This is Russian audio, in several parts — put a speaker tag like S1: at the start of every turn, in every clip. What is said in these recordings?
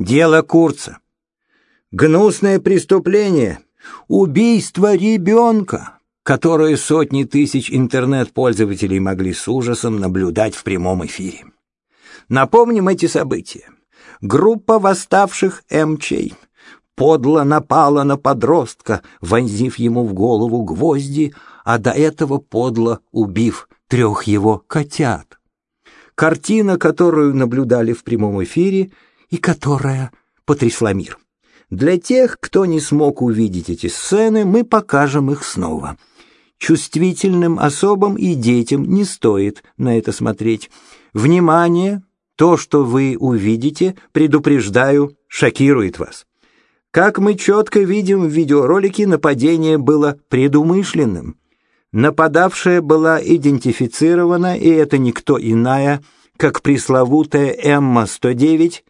S1: Дело Курца. Гнусное преступление. Убийство ребенка, которое сотни тысяч интернет-пользователей могли с ужасом наблюдать в прямом эфире. Напомним эти события. Группа восставших МЧ подло напала на подростка, вонзив ему в голову гвозди, а до этого подло убив трех его котят. Картина, которую наблюдали в прямом эфире и которая потрясла мир. Для тех, кто не смог увидеть эти сцены, мы покажем их снова. Чувствительным особам и детям не стоит на это смотреть. Внимание! То, что вы увидите, предупреждаю, шокирует вас. Как мы четко видим в видеоролике, нападение было предумышленным. Нападавшая была идентифицирована, и это никто иная, как пресловутая Эмма-109,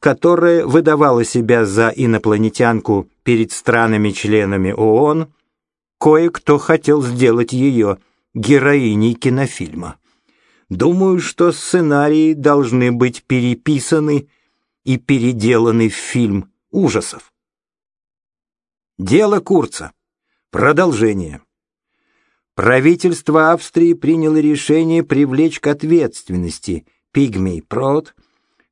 S1: которая выдавала себя за инопланетянку перед странами-членами ООН, кое-кто хотел сделать ее героиней кинофильма. Думаю, что сценарии должны быть переписаны и переделаны в фильм ужасов. Дело Курца. Продолжение. Правительство Австрии приняло решение привлечь к ответственности Пигмей Прот,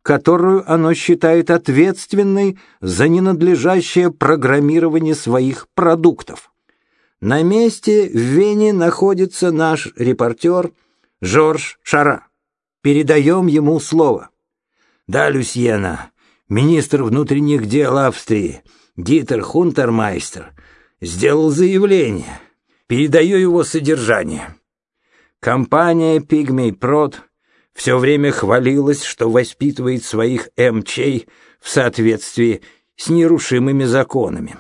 S1: которую оно считает ответственной за ненадлежащее программирование своих продуктов. На месте в Вене находится наш репортер Жорж Шара. Передаем ему слово. Да, Люсьена, министр внутренних дел Австрии, Дитер Хунтермайстер, сделал заявление – Передаю его содержание. Компания «Пигмей Прод» все время хвалилась, что воспитывает своих МЧ в соответствии с нерушимыми законами.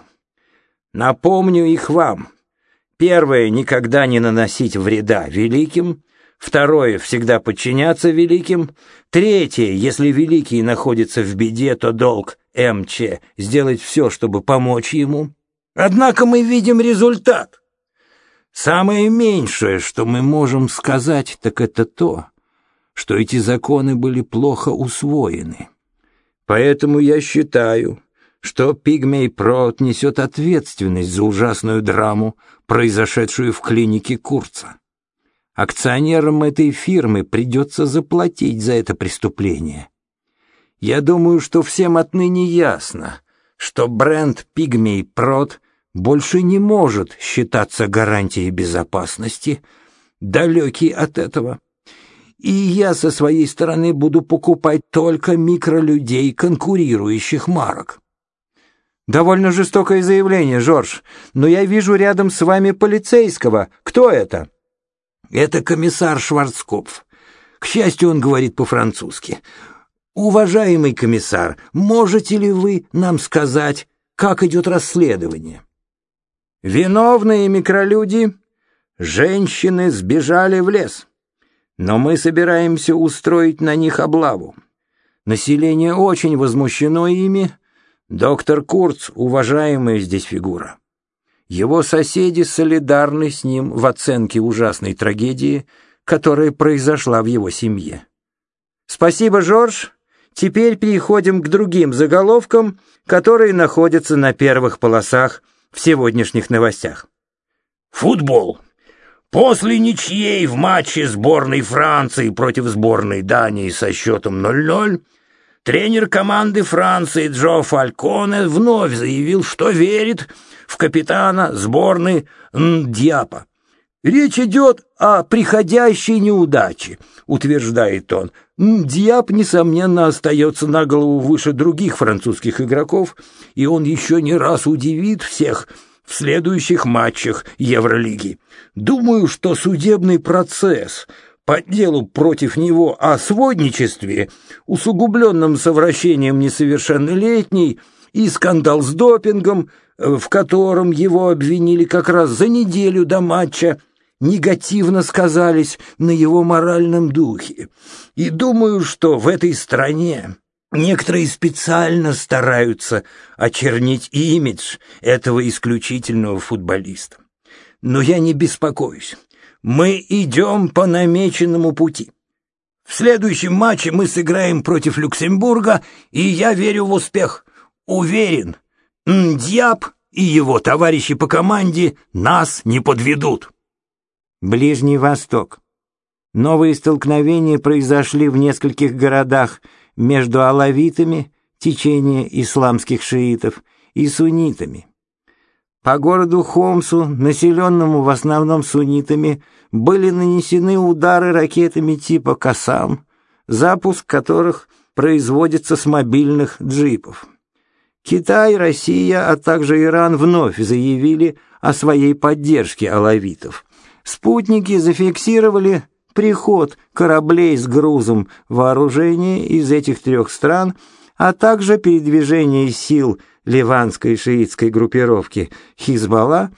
S1: Напомню их вам. Первое — никогда не наносить вреда великим. Второе — всегда подчиняться великим. Третье — если великий находится в беде, то долг МЧ — сделать все, чтобы помочь ему. Однако мы видим результат. Самое меньшее, что мы можем сказать, так это то, что эти законы были плохо усвоены. Поэтому я считаю, что Пигмей Прот несет ответственность за ужасную драму, произошедшую в клинике Курца. Акционерам этой фирмы придется заплатить за это преступление. Я думаю, что всем отныне ясно, что бренд Пигмей Прот больше не может считаться гарантией безопасности, далекий от этого. И я со своей стороны буду покупать только микролюдей конкурирующих марок. Довольно жестокое заявление, Жорж, но я вижу рядом с вами полицейского. Кто это? Это комиссар Шварцкопф. К счастью, он говорит по-французски. Уважаемый комиссар, можете ли вы нам сказать, как идет расследование? Виновные микролюди, женщины сбежали в лес. Но мы собираемся устроить на них облаву. Население очень возмущено ими. Доктор Курц — уважаемая здесь фигура. Его соседи солидарны с ним в оценке ужасной трагедии, которая произошла в его семье. Спасибо, Жорж. Теперь переходим к другим заголовкам, которые находятся на первых полосах в сегодняшних новостях. Футбол. После ничьей в матче сборной Франции против сборной Дании со счетом 0-0 тренер команды Франции Джо Фальконе вновь заявил, что верит в капитана сборной Ндьяпа. Речь идет о приходящей неудаче, утверждает он. Диап, несомненно, остается на голову выше других французских игроков, и он еще не раз удивит всех в следующих матчах Евролиги. Думаю, что судебный процесс по делу против него о сводничестве, усугубленном совращением несовершеннолетней, и скандал с допингом, в котором его обвинили как раз за неделю до матча, негативно сказались на его моральном духе. И думаю, что в этой стране некоторые специально стараются очернить имидж этого исключительного футболиста. Но я не беспокоюсь. Мы идем по намеченному пути.
S2: В следующем матче мы сыграем против Люксембурга, и я верю в успех. Уверен, Дьяб и его товарищи по команде нас не подведут.
S1: Ближний Восток. Новые столкновения произошли в нескольких городах между алавитами, течение исламских шиитов, и суннитами. По городу Хомсу, населенному в основном суннитами, были нанесены удары ракетами типа «Касам», запуск которых производится с мобильных джипов. Китай, Россия, а также Иран вновь заявили о своей поддержке алавитов. Спутники зафиксировали приход кораблей с грузом вооружения из этих трех стран, а также передвижение сил ливанской шиитской группировки Хизбалла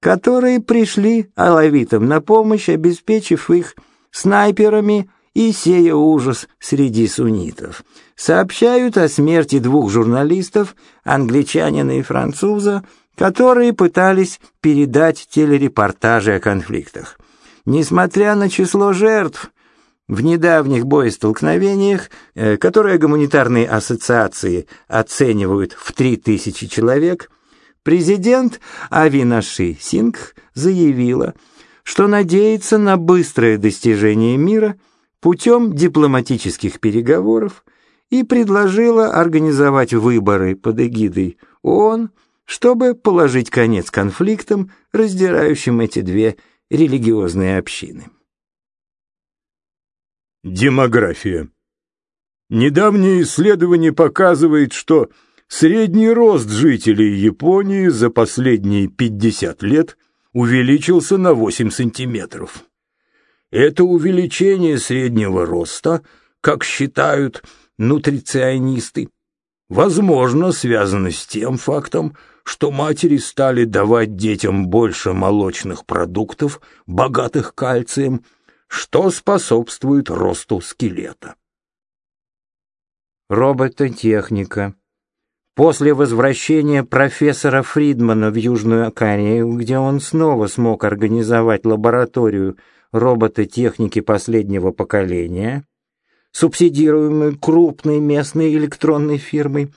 S1: которые пришли алавитам на помощь, обеспечив их снайперами и сея ужас среди суннитов. Сообщают о смерти двух журналистов, англичанина и француза, которые пытались передать телерепортажи о конфликтах. Несмотря на число жертв, в недавних боестолкновениях, э, которые гуманитарные ассоциации оценивают в 3000 человек, Президент Авинаши Сингх заявила, что надеется на быстрое достижение мира путем дипломатических переговоров и предложила организовать выборы под эгидой ООН, чтобы положить конец конфликтам, раздирающим эти две религиозные общины.
S3: Демография. Недавнее исследование показывает, что Средний рост жителей Японии за последние 50 лет увеличился на 8 сантиметров. Это увеличение среднего роста, как считают нутриционисты, возможно, связано с тем фактом, что матери стали давать детям больше молочных продуктов, богатых кальцием, что способствует росту скелета.
S1: Робототехника После возвращения профессора Фридмана в Южную Корею, где он снова смог организовать лабораторию робототехники последнего поколения, субсидируемую крупной местной электронной фирмой,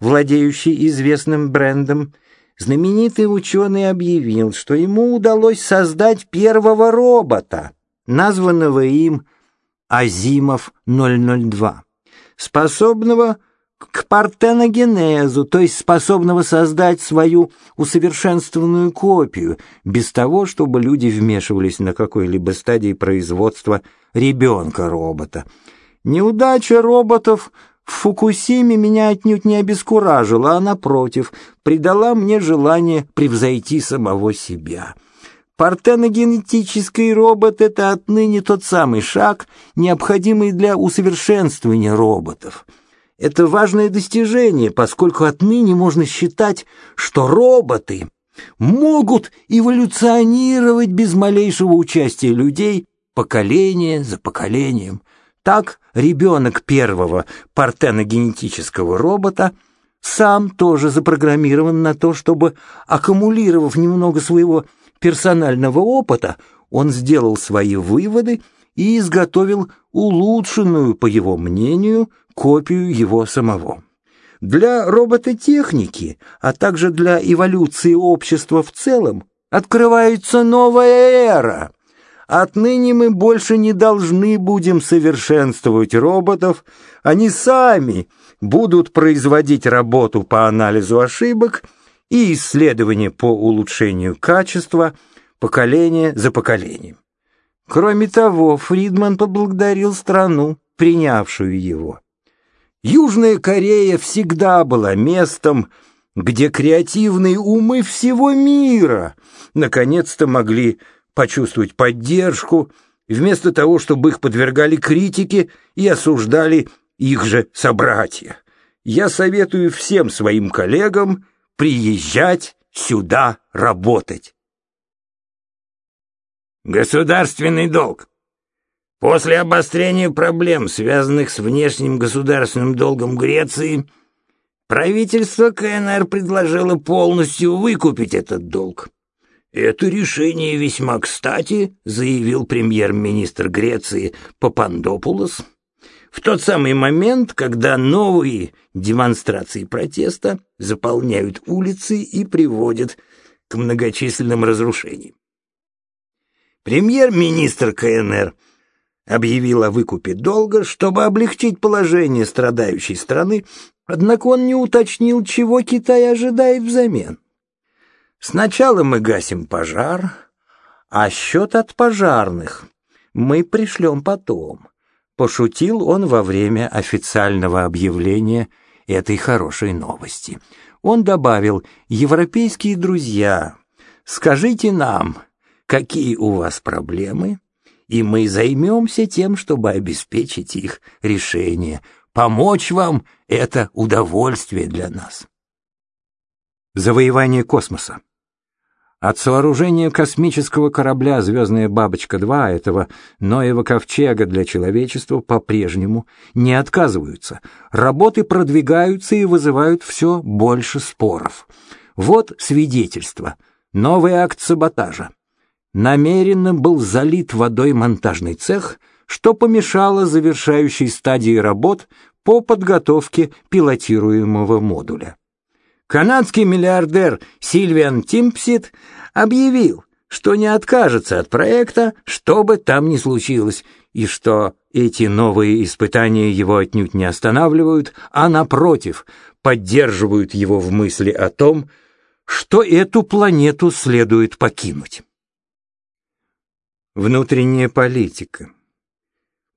S1: владеющей известным брендом, знаменитый ученый объявил, что ему удалось создать первого робота, названного им Азимов 002, способного к партеногенезу, то есть способного создать свою усовершенствованную копию, без того, чтобы люди вмешивались на какой-либо стадии производства ребенка-робота. Неудача роботов в Фукусиме меня отнюдь не обескуражила, а напротив, придала мне желание превзойти самого себя. Партеногенетический робот — это отныне тот самый шаг, необходимый для усовершенствования роботов — это важное достижение, поскольку отныне можно считать, что роботы могут эволюционировать без малейшего участия людей поколение за поколением. Так ребенок первого партеногенетического робота сам тоже запрограммирован на то, чтобы, аккумулировав немного своего персонального опыта, он сделал свои выводы и изготовил улучшенную, по его мнению, копию его самого. Для робототехники, а также для эволюции общества в целом, открывается новая эра. Отныне мы больше не должны будем совершенствовать роботов, они сами будут производить работу по анализу ошибок и исследования по улучшению качества поколение за поколением. Кроме того, Фридман поблагодарил страну, принявшую его. Южная Корея всегда была местом, где креативные умы всего мира наконец-то могли почувствовать поддержку, вместо того, чтобы их подвергали критике и осуждали их же собратья. Я советую всем своим коллегам приезжать сюда работать.
S2: Государственный долг. После обострения проблем, связанных с внешним государственным долгом Греции, правительство КНР предложило полностью выкупить этот долг. Это решение весьма кстати, заявил премьер-министр Греции Папандопулос – в тот самый момент, когда новые демонстрации протеста заполняют улицы и приводят к многочисленным разрушениям. Премьер-министр КНР объявил о выкупе долга, чтобы облегчить положение страдающей страны, однако он не уточнил, чего Китай ожидает взамен. Сначала мы гасим пожар, а счет от пожарных мы пришлем потом. Пошутил он во время официального объявления этой хорошей новости. Он добавил, «Европейские друзья, скажите нам, какие у вас проблемы, и мы займемся тем, чтобы обеспечить их решение. Помочь вам — это удовольствие для нас».
S1: Завоевание космоса от сооружения космического корабля «Звездная бабочка-2» этого Ноева ковчега для человечества по-прежнему не отказываются. Работы продвигаются и вызывают все больше споров. Вот свидетельство. Новый акт саботажа. Намеренно был залит водой монтажный цех, что помешало завершающей стадии работ по подготовке пилотируемого модуля. Канадский миллиардер Сильвиан Тимпсит объявил, что не откажется от проекта, что бы там ни случилось, и что эти новые испытания его отнюдь не останавливают, а, напротив, поддерживают его в мысли о том, что эту планету следует покинуть. Внутренняя политика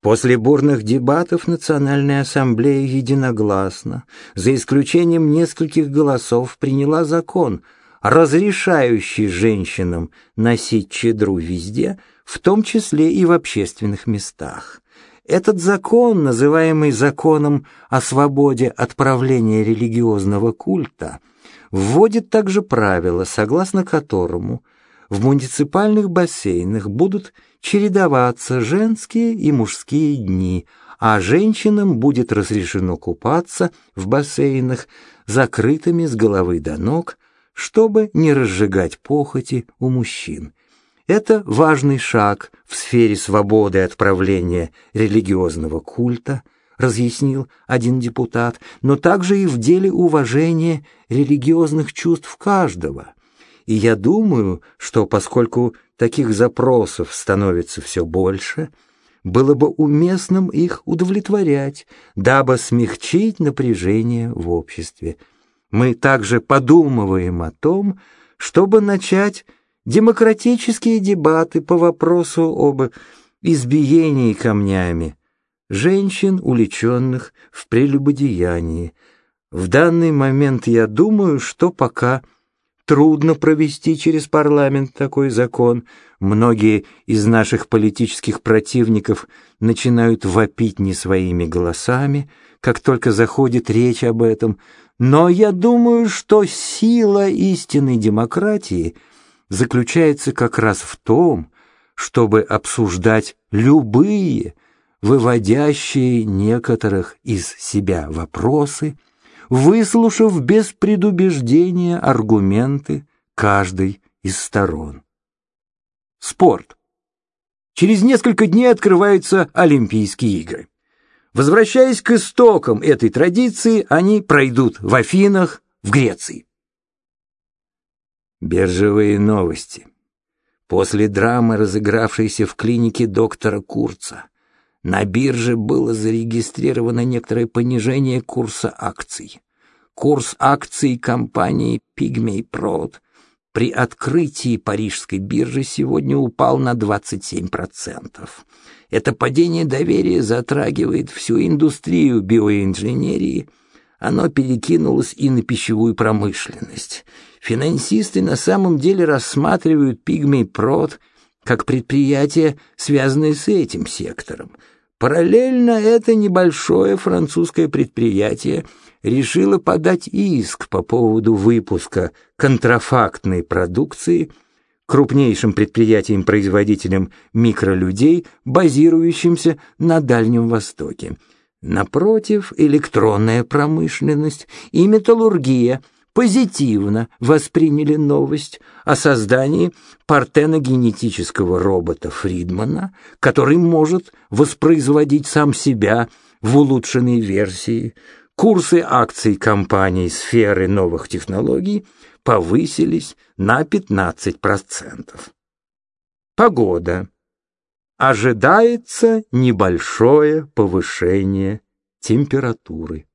S1: После бурных дебатов Национальная ассамблея единогласно, за исключением нескольких голосов, приняла закон, разрешающий женщинам носить чедру везде, в том числе и в общественных местах. Этот закон, называемый законом о свободе отправления религиозного культа, вводит также правило, согласно которому в муниципальных бассейнах будут чередоваться женские и мужские дни, а женщинам будет разрешено купаться в бассейнах, закрытыми с головы до ног, чтобы не разжигать похоти у мужчин. Это важный шаг в сфере свободы отправления религиозного культа, разъяснил один депутат, но также и в деле уважения религиозных чувств каждого – и я думаю, что поскольку таких запросов становится все больше, было бы уместным их удовлетворять, дабы смягчить напряжение в обществе. Мы также подумываем о том, чтобы начать демократические дебаты по вопросу об избиении камнями женщин, уличенных в прелюбодеянии. В данный момент я думаю, что пока трудно провести через парламент такой закон. Многие из наших политических противников начинают вопить не своими голосами, как только заходит речь об этом. Но я думаю, что сила истинной демократии заключается как раз в том, чтобы обсуждать любые, выводящие некоторых из себя вопросы – выслушав без предубеждения аргументы каждой из сторон. Спорт. Через несколько дней открываются Олимпийские игры. Возвращаясь к истокам этой традиции, они пройдут в Афинах, в Греции. Биржевые новости. После драмы, разыгравшейся в клинике доктора Курца, на бирже было зарегистрировано некоторое понижение курса акций. Курс акций компании Pygmy Prod при открытии парижской биржи сегодня упал на 27%. Это падение доверия затрагивает всю индустрию биоинженерии. Оно перекинулось и на пищевую промышленность. Финансисты на самом деле рассматривают Pygmy Prod как предприятие, связанное с этим сектором – Параллельно это небольшое французское предприятие решило подать иск по поводу выпуска контрафактной продукции крупнейшим предприятием-производителем микролюдей, базирующимся на Дальнем Востоке. Напротив, электронная промышленность и металлургия – позитивно восприняли новость о создании партеногенетического робота Фридмана, который может воспроизводить сам себя в улучшенной версии курсы акций компаний сферы новых технологий повысились на 15%. Погода. Ожидается небольшое повышение температуры.